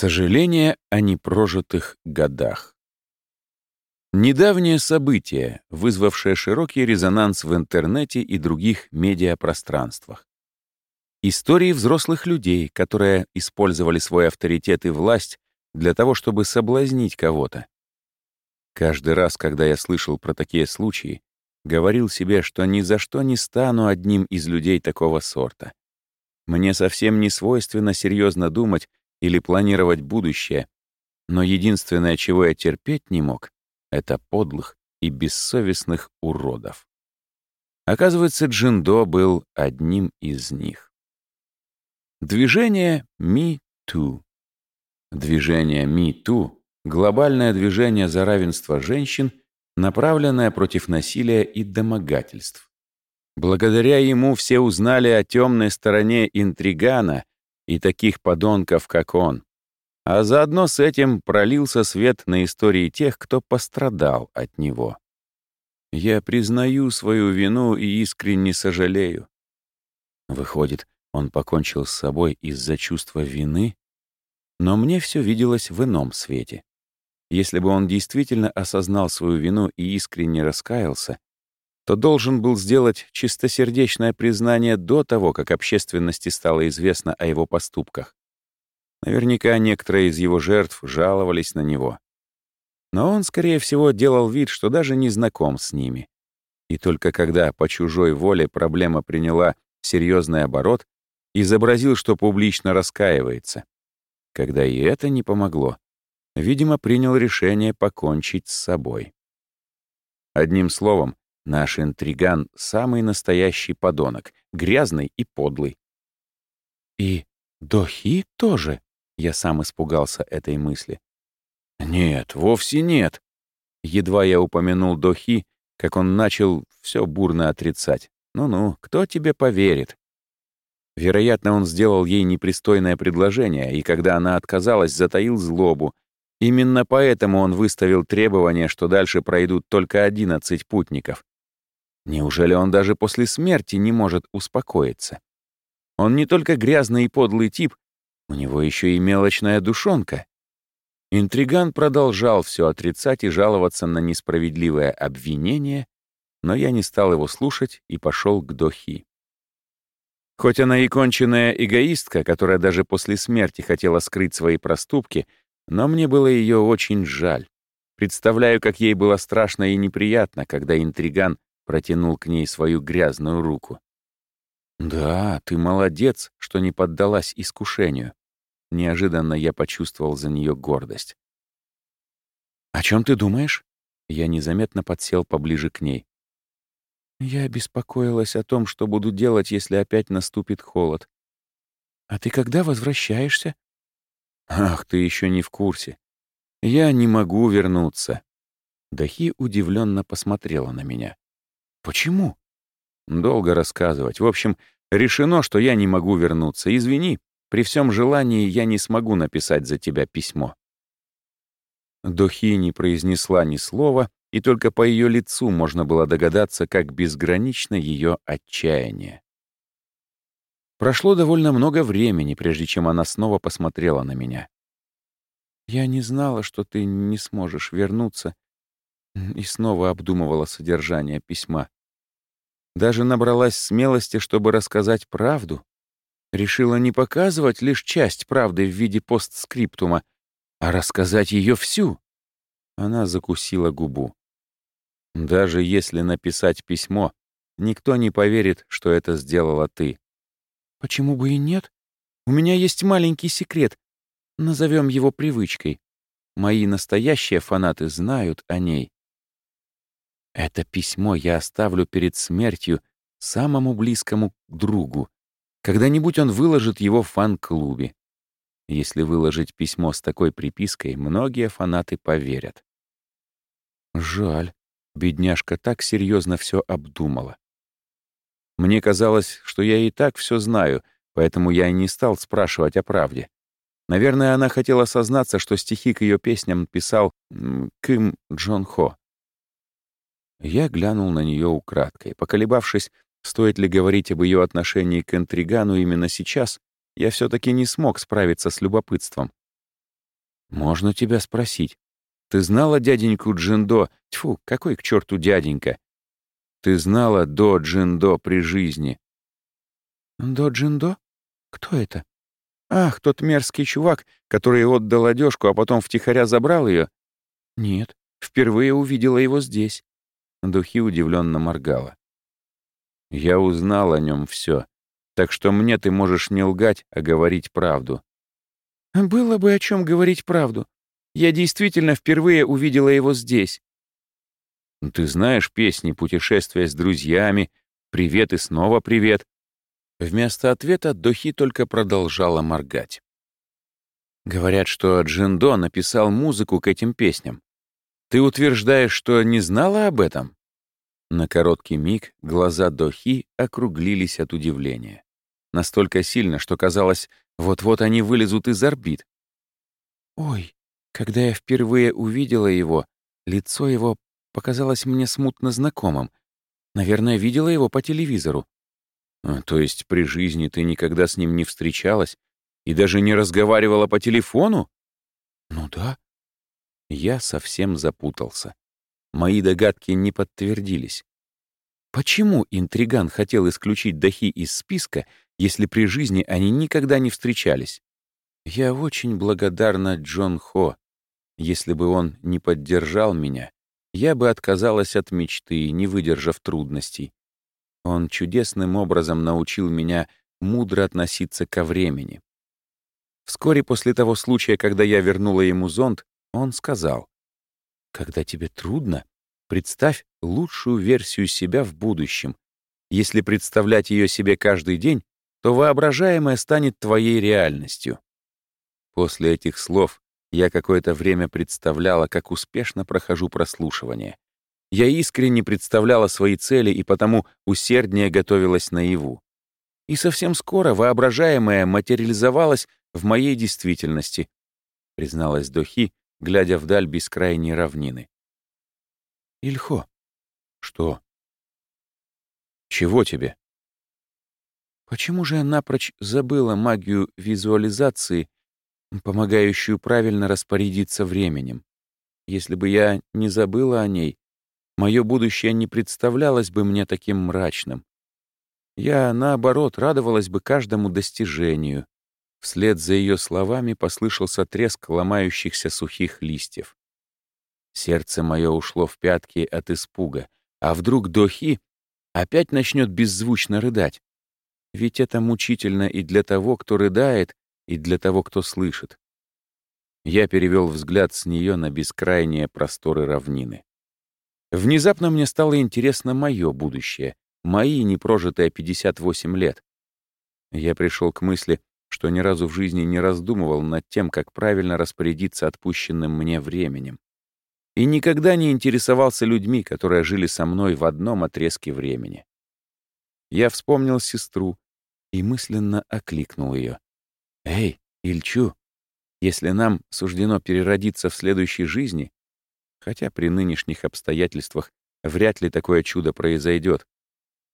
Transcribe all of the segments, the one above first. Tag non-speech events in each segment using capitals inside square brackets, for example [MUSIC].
Сожаление о непрожитых годах. Недавнее событие, вызвавшее широкий резонанс в интернете и других медиапространствах. Истории взрослых людей, которые использовали свой авторитет и власть для того, чтобы соблазнить кого-то. Каждый раз, когда я слышал про такие случаи, говорил себе, что ни за что не стану одним из людей такого сорта. Мне совсем не свойственно серьезно думать или планировать будущее, но единственное, чего я терпеть не мог, это подлых и бессовестных уродов. Оказывается, Джиндо был одним из них. Движение Me. Движение Me глобальное движение за равенство женщин, направленное против насилия и домогательств. Благодаря ему все узнали о темной стороне интригана и таких подонков, как он. А заодно с этим пролился свет на истории тех, кто пострадал от него. Я признаю свою вину и искренне сожалею. Выходит, он покончил с собой из-за чувства вины? Но мне все виделось в ином свете. Если бы он действительно осознал свою вину и искренне раскаялся, то должен был сделать чистосердечное признание до того, как общественности стало известно о его поступках. Наверняка некоторые из его жертв жаловались на него. Но он, скорее всего, делал вид, что даже не знаком с ними. И только когда по чужой воле проблема приняла серьезный оборот, изобразил, что публично раскаивается. Когда и это не помогло, видимо, принял решение покончить с собой. Одним словом, Наш интриган — самый настоящий подонок, грязный и подлый. И Дохи тоже? Я сам испугался этой мысли. Нет, вовсе нет. Едва я упомянул Дохи, как он начал все бурно отрицать. Ну-ну, кто тебе поверит? Вероятно, он сделал ей непристойное предложение, и когда она отказалась, затаил злобу. Именно поэтому он выставил требование, что дальше пройдут только 11 путников. Неужели он даже после смерти не может успокоиться? Он не только грязный и подлый тип, у него еще и мелочная душонка. Интриган продолжал все отрицать и жаловаться на несправедливое обвинение, но я не стал его слушать и пошел к Дохи. Хоть она и конченная эгоистка, которая даже после смерти хотела скрыть свои проступки, но мне было ее очень жаль. Представляю, как ей было страшно и неприятно, когда интриган протянул к ней свою грязную руку. «Да, ты молодец, что не поддалась искушению». Неожиданно я почувствовал за нее гордость. «О чем ты думаешь?» Я незаметно подсел поближе к ней. Я беспокоилась о том, что буду делать, если опять наступит холод. «А ты когда возвращаешься?» «Ах, ты еще не в курсе. Я не могу вернуться». Дахи удивленно посмотрела на меня. Почему? Долго рассказывать. В общем, решено, что я не могу вернуться. Извини, при всем желании я не смогу написать за тебя письмо. Дохи не произнесла ни слова, и только по ее лицу можно было догадаться, как безгранично ее отчаяние. Прошло довольно много времени, прежде чем она снова посмотрела на меня. «Я не знала, что ты не сможешь вернуться [LAUGHS] и снова обдумывала содержание письма. Даже набралась смелости, чтобы рассказать правду. Решила не показывать лишь часть правды в виде постскриптума, а рассказать ее всю. Она закусила губу. Даже если написать письмо, никто не поверит, что это сделала ты. Почему бы и нет? У меня есть маленький секрет. Назовем его привычкой. Мои настоящие фанаты знают о ней. Это письмо я оставлю перед смертью самому близкому другу. Когда-нибудь он выложит его в фан-клубе. Если выложить письмо с такой припиской, многие фанаты поверят. Жаль, бедняжка так серьезно все обдумала. Мне казалось, что я и так все знаю, поэтому я и не стал спрашивать о правде. Наверное, она хотела сознаться, что стихи к ее песням писал Ким Джон Хо. Я глянул на нее украдкой. Поколебавшись, стоит ли говорить об ее отношении к интригану именно сейчас, я все таки не смог справиться с любопытством. «Можно тебя спросить? Ты знала дяденьку Джиндо? Тьфу, какой к черту дяденька? Ты знала до Джиндо при жизни?» «До Джиндо? Кто это?» «Ах, тот мерзкий чувак, который отдал одежку, а потом втихаря забрал ее?» «Нет, впервые увидела его здесь». Духи удивленно моргала. «Я узнал о нем все, так что мне ты можешь не лгать, а говорить правду». «Было бы о чем говорить правду. Я действительно впервые увидела его здесь». «Ты знаешь песни «Путешествия с друзьями», «Привет и снова привет». Вместо ответа Дохи только продолжала моргать. Говорят, что Джиндо написал музыку к этим песням. Ты утверждаешь, что не знала об этом? На короткий миг глаза Дохи округлились от удивления. Настолько сильно, что казалось, вот-вот они вылезут из орбит. Ой, когда я впервые увидела его, лицо его показалось мне смутно знакомым. Наверное, видела его по телевизору. А, то есть при жизни ты никогда с ним не встречалась и даже не разговаривала по телефону? Ну да. Я совсем запутался. Мои догадки не подтвердились. Почему интриган хотел исключить Дахи из списка, если при жизни они никогда не встречались? Я очень благодарна Джон Хо. Если бы он не поддержал меня, я бы отказалась от мечты, не выдержав трудностей. Он чудесным образом научил меня мудро относиться ко времени. Вскоре после того случая, когда я вернула ему зонт, он сказал, «Когда тебе трудно, представь лучшую версию себя в будущем. Если представлять ее себе каждый день, то воображаемое станет твоей реальностью». После этих слов я какое-то время представляла, как успешно прохожу прослушивание. Я искренне представляла свои цели и потому усерднее готовилась наяву. И совсем скоро воображаемое материализовалось в моей действительности, призналась Дохи, глядя вдаль бескрайней равнины. Ильхо. Что? Чего тебе? Почему же я напрочь забыла магию визуализации, помогающую правильно распорядиться временем? Если бы я не забыла о ней, мое будущее не представлялось бы мне таким мрачным. Я, наоборот, радовалась бы каждому достижению, Вслед за ее словами послышался треск ломающихся сухих листьев. Сердце мое ушло в пятки от испуга. А вдруг Дохи опять начнет беззвучно рыдать? Ведь это мучительно и для того, кто рыдает, и для того, кто слышит. Я перевел взгляд с нее на бескрайние просторы равнины. Внезапно мне стало интересно мое будущее, мои непрожитые 58 лет. Я пришел к мысли, что ни разу в жизни не раздумывал над тем, как правильно распорядиться отпущенным мне временем. И никогда не интересовался людьми, которые жили со мной в одном отрезке времени. Я вспомнил сестру и мысленно окликнул ее. «Эй, Ильчу, если нам суждено переродиться в следующей жизни, хотя при нынешних обстоятельствах вряд ли такое чудо произойдет,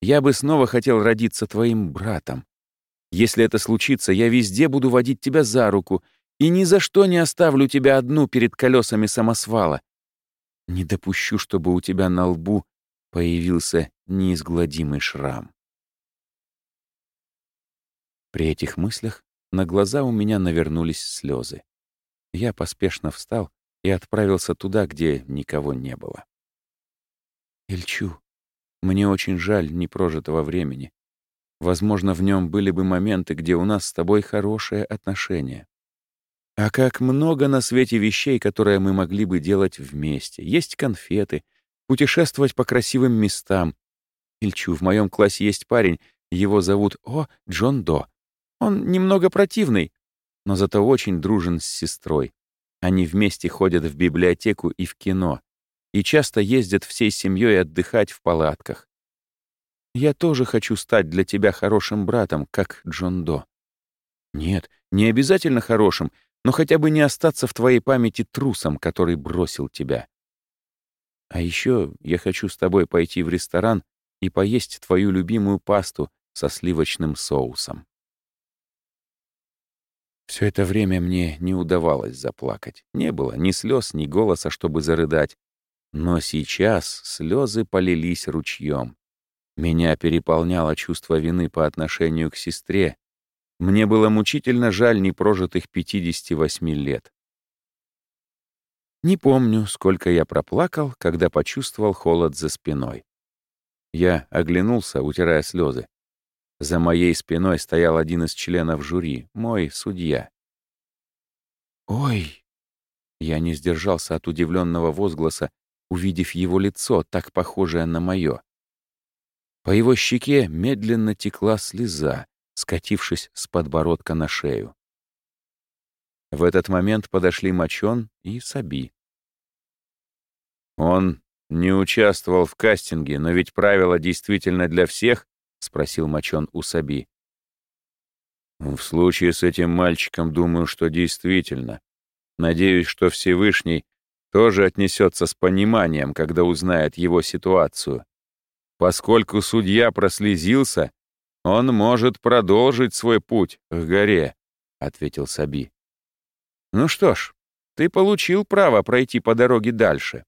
я бы снова хотел родиться твоим братом, если это случится, я везде буду водить тебя за руку и ни за что не оставлю тебя одну перед колесами самосвала. Не допущу, чтобы у тебя на лбу появился неизгладимый шрам. При этих мыслях на глаза у меня навернулись слезы. Я поспешно встал и отправился туда, где никого не было. Ильчу, мне очень жаль непрожитого времени. Возможно, в нем были бы моменты, где у нас с тобой хорошие отношения. А как много на свете вещей, которые мы могли бы делать вместе. Есть конфеты, путешествовать по красивым местам. Ильчу, в моем классе есть парень, его зовут О. Джон До. Он немного противный, но зато очень дружен с сестрой. Они вместе ходят в библиотеку и в кино. И часто ездят всей семьей отдыхать в палатках. Я тоже хочу стать для тебя хорошим братом, как Джон До. Нет, не обязательно хорошим, но хотя бы не остаться в твоей памяти трусом, который бросил тебя. А еще я хочу с тобой пойти в ресторан и поесть твою любимую пасту со сливочным соусом. Все это время мне не удавалось заплакать. Не было ни слез, ни голоса, чтобы зарыдать. Но сейчас слезы полились ручьем. Меня переполняло чувство вины по отношению к сестре. Мне было мучительно жаль непрожитых 58 лет. Не помню, сколько я проплакал, когда почувствовал холод за спиной. Я оглянулся, утирая слезы. За моей спиной стоял один из членов жюри, мой судья. «Ой!» Я не сдержался от удивленного возгласа, увидев его лицо, так похожее на мое. По его щеке медленно текла слеза, скатившись с подбородка на шею. В этот момент подошли Мочон и Саби. «Он не участвовал в кастинге, но ведь правила действительно для всех?» — спросил Мочон у Саби. «В случае с этим мальчиком думаю, что действительно. Надеюсь, что Всевышний тоже отнесется с пониманием, когда узнает его ситуацию. Поскольку судья прослезился, он может продолжить свой путь к горе, ответил Саби. Ну что ж, ты получил право пройти по дороге дальше.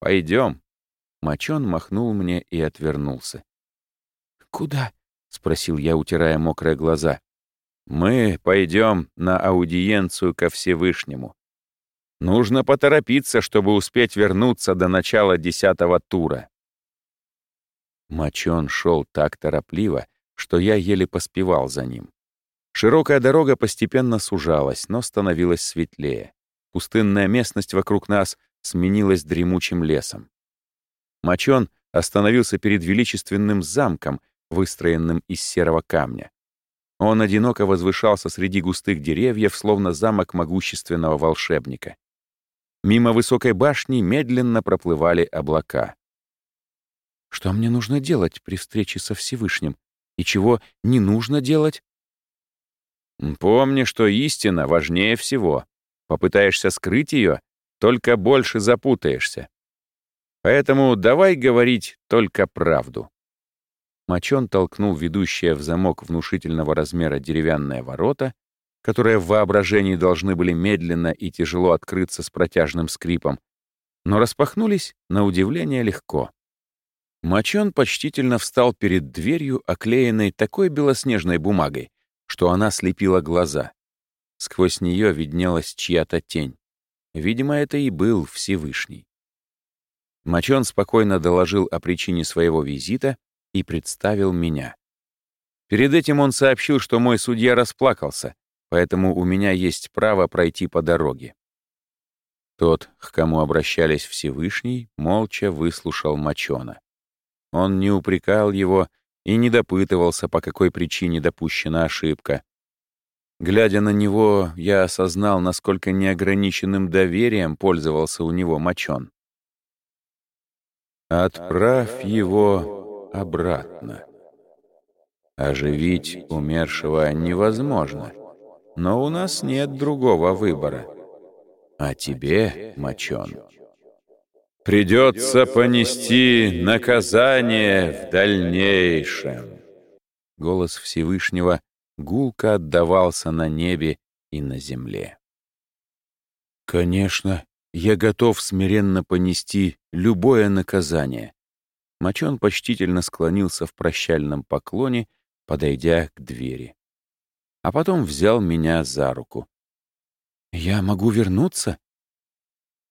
Пойдем. Мочон махнул мне и отвернулся. Куда? спросил я, утирая мокрые глаза. Мы пойдем на аудиенцию ко Всевышнему. Нужно поторопиться, чтобы успеть вернуться до начала десятого тура. Мочон шел так торопливо, что я еле поспевал за ним. Широкая дорога постепенно сужалась, но становилась светлее. Пустынная местность вокруг нас сменилась дремучим лесом. Мочон остановился перед величественным замком, выстроенным из серого камня. Он одиноко возвышался среди густых деревьев, словно замок могущественного волшебника. Мимо высокой башни медленно проплывали облака. Что мне нужно делать при встрече со Всевышним? И чего не нужно делать? Помни, что истина важнее всего. Попытаешься скрыть ее, только больше запутаешься. Поэтому давай говорить только правду. Мочон толкнул ведущее в замок внушительного размера деревянные ворота, которые в воображении должны были медленно и тяжело открыться с протяжным скрипом, но распахнулись на удивление легко. Мочон почтительно встал перед дверью, оклеенной такой белоснежной бумагой, что она слепила глаза. Сквозь нее виднелась чья-то тень. Видимо, это и был Всевышний. Мочон спокойно доложил о причине своего визита и представил меня. Перед этим он сообщил, что мой судья расплакался, поэтому у меня есть право пройти по дороге. Тот, к кому обращались Всевышний, молча выслушал Мочона. Он не упрекал его и не допытывался, по какой причине допущена ошибка. Глядя на него, я осознал, насколько неограниченным доверием пользовался у него мочон. «Отправь его обратно. Оживить умершего невозможно, но у нас нет другого выбора. А тебе, мочон, Придется понести наказание в дальнейшем. Голос Всевышнего гулко отдавался на небе и на земле. Конечно, я готов смиренно понести любое наказание. Мочон почтительно склонился в прощальном поклоне, подойдя к двери. А потом взял меня за руку. «Я могу вернуться?»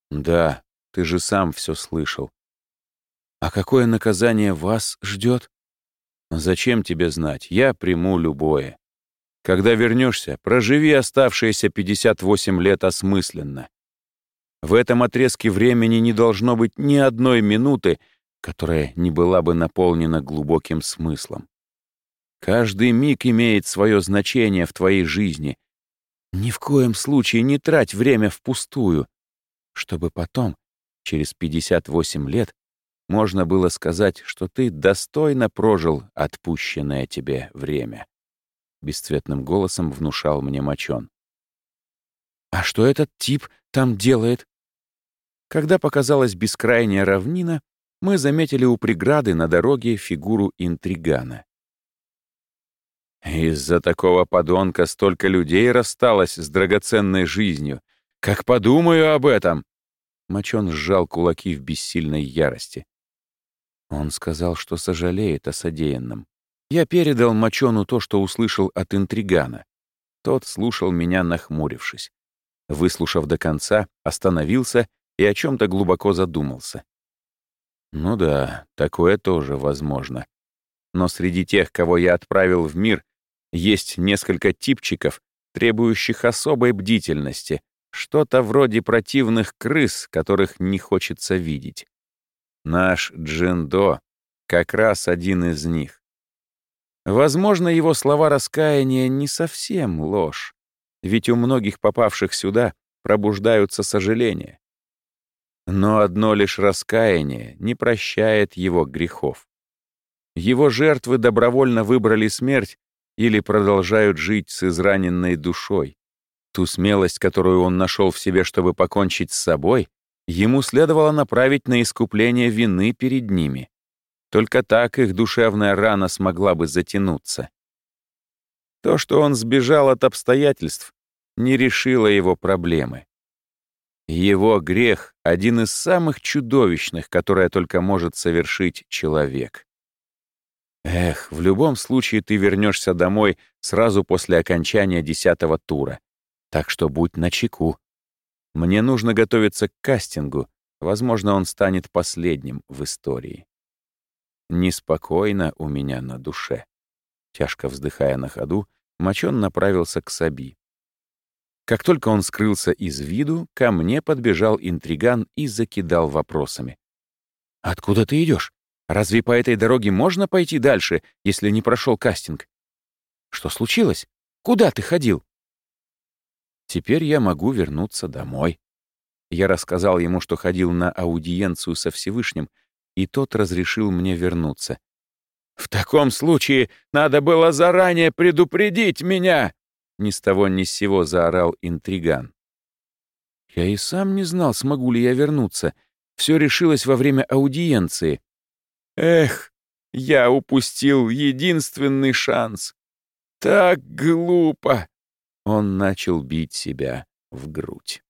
«Да», ты же сам все слышал. А какое наказание вас ждет? Зачем тебе знать? Я приму любое. Когда вернешься, проживи оставшиеся 58 лет осмысленно. В этом отрезке времени не должно быть ни одной минуты, которая не была бы наполнена глубоким смыслом. Каждый миг имеет свое значение в твоей жизни. Ни в коем случае не трать время впустую, чтобы потом через 58 лет можно было сказать, что ты достойно прожил отпущенное тебе время. Бесцветным голосом внушал мне Мочон. «А что этот тип там делает?» Когда показалась бескрайняя равнина, мы заметили у преграды на дороге фигуру интригана. Из-за такого подонка столько людей рассталось с драгоценной жизнью. Как подумаю об этом!» Мочон сжал кулаки в бессильной ярости. Он сказал, что сожалеет о содеянном. Я передал Мочону то, что услышал от интригана. Тот слушал меня, нахмурившись. Выслушав до конца, остановился и о чем-то глубоко задумался. Ну да, такое тоже возможно. Но среди тех, кого я отправил в мир, есть несколько типчиков, требующих особой бдительности, что-то вроде противных крыс, которых не хочется видеть. Наш Джиндо как раз один из них. Возможно, его слова раскаяния не совсем ложь, ведь у многих попавших сюда пробуждаются сожаления. Но одно лишь раскаяние не прощает его грехов. Его жертвы добровольно выбрали смерть или продолжают жить с израненной душой. Ту смелость, которую он нашел в себе, чтобы покончить с собой, ему следовало направить на искупление вины перед ними. Только так их душевная рана смогла бы затянуться. То, что он сбежал от обстоятельств, не решило его проблемы. Его грех — один из самых чудовищных, которое только может совершить человек. Эх, в любом случае ты вернешься домой сразу после окончания десятого тура. Так что будь начеку. Мне нужно готовиться к кастингу. Возможно, он станет последним в истории. Неспокойно у меня на душе. Тяжко вздыхая на ходу, Мочон направился к Саби. Как только он скрылся из виду, ко мне подбежал интриган и закидал вопросами. «Откуда ты идешь? Разве по этой дороге можно пойти дальше, если не прошел кастинг? Что случилось? Куда ты ходил?» Теперь я могу вернуться домой. Я рассказал ему, что ходил на аудиенцию со Всевышним, и тот разрешил мне вернуться. «В таком случае надо было заранее предупредить меня!» Ни с того ни с сего заорал интриган. Я и сам не знал, смогу ли я вернуться. Все решилось во время аудиенции. Эх, я упустил единственный шанс. Так глупо. Он начал бить себя в грудь.